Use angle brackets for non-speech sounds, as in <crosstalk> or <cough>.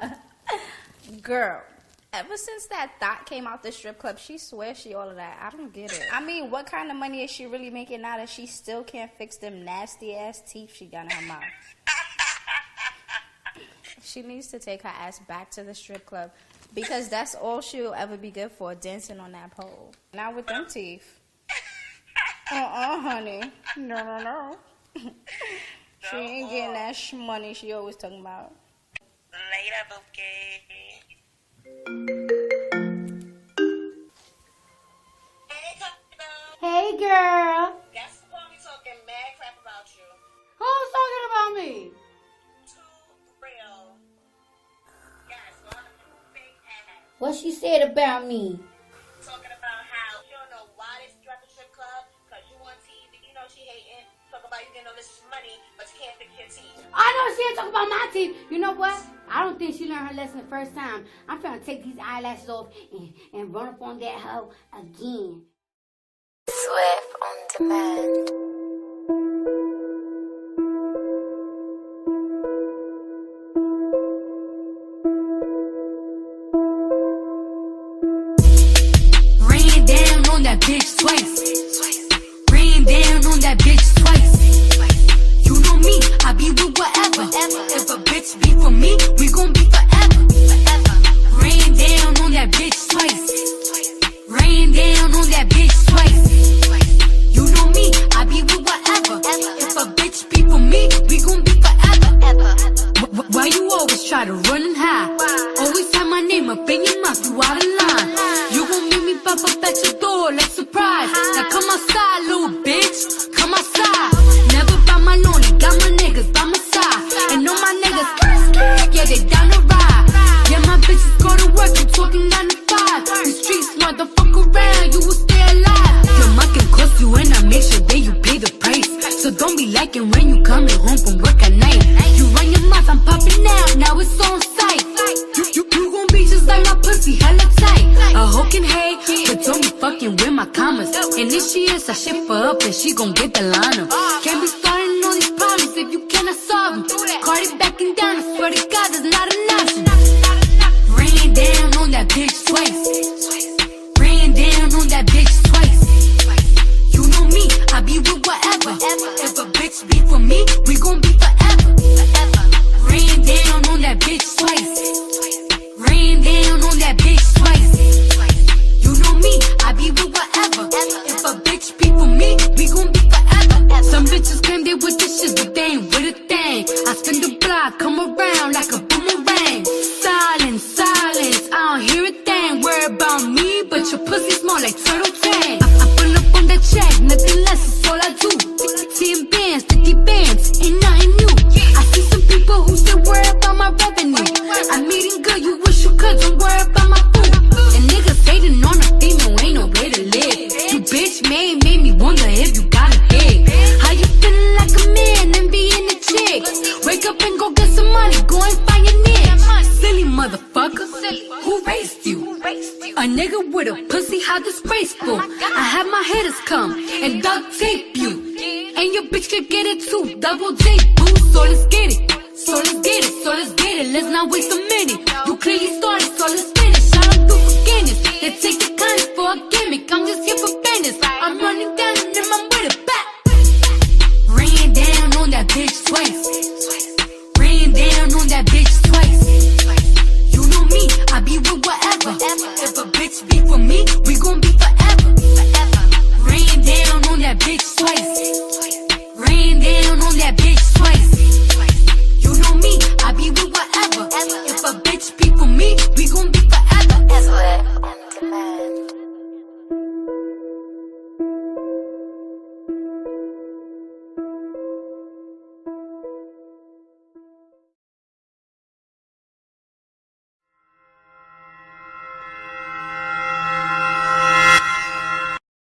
<laughs> Girl, ever since that thought came out the strip club, she swears she all of that. I don't get it. I mean, what kind of money is she really making now that she still can't fix them nasty ass teeth she got in her mouth? <laughs> she needs to take her ass back to the strip club because that's all she'll ever be good for, dancing on that pole. Not with them teeth. Uh-uh, honey. No, no, no. <laughs> she ain't getting uh-uh. that sh- money she always talking about. Later. Hey, girl. Guess who gonna be talking mad crap about you? Who's talking about me? Too real. Yes, one big ass. What she said about me? Talking about how you don't know why you at the strip club, cause you on TV, you know she hating. Talk about you getting all this money, but you can't fix your teeth. I know she ain't talking about my teeth. You know what? I don't think she learned her lesson the first time. I'm trying to take these eyelashes off and, and run up on that hoe again. Swift on demand. Rain down on that bitch twice. Rain down on that bitch that bitch twice. You know me, I be with whatever. If a bitch be for me, we gon' be forever. Wh- wh- Why you always try to run and hide? Always have my name up in your mouth, you out of line. You gon' make me pop up at your door like surprise. So don't be liking when you coming home from work at night. You run your mouth, I'm popping out, now it's on sight. You, you, you gon' be just like my pussy, hella tight. A hoe can hate, but don't be fucking with my commas. And if she is, I ship her up and she gon' get the line up. Can't be starting all these problems if you cannot solve them. Cardi backing down, I swear to God, there's not an like turtle tang. I, I pull up on that check, nothing less is all I do. Ten bands, 50 bands, ain't nothing new. I see some people who still worry about my revenue. I'm eating good, you wish you could, don't worry about my food. And niggas hating on a female, ain't no way to live. You bitch made, made me wonder if you got a dick. How you feeling like a man and being a chick? Wake up and go get some money, go and find your niche. Silly motherfucker, who raised? A nigga with a pussy how disgraceful! Oh I had my hitters come and duct tape you. And your bitch could get it too. Double J boo. So let's get it. So let's get it. So let's get it. Let's not waste a minute. You clearly started, so let's finish. I don't do forgiveness. They take the kindness for a gimmick. I'm just here for business. I'm running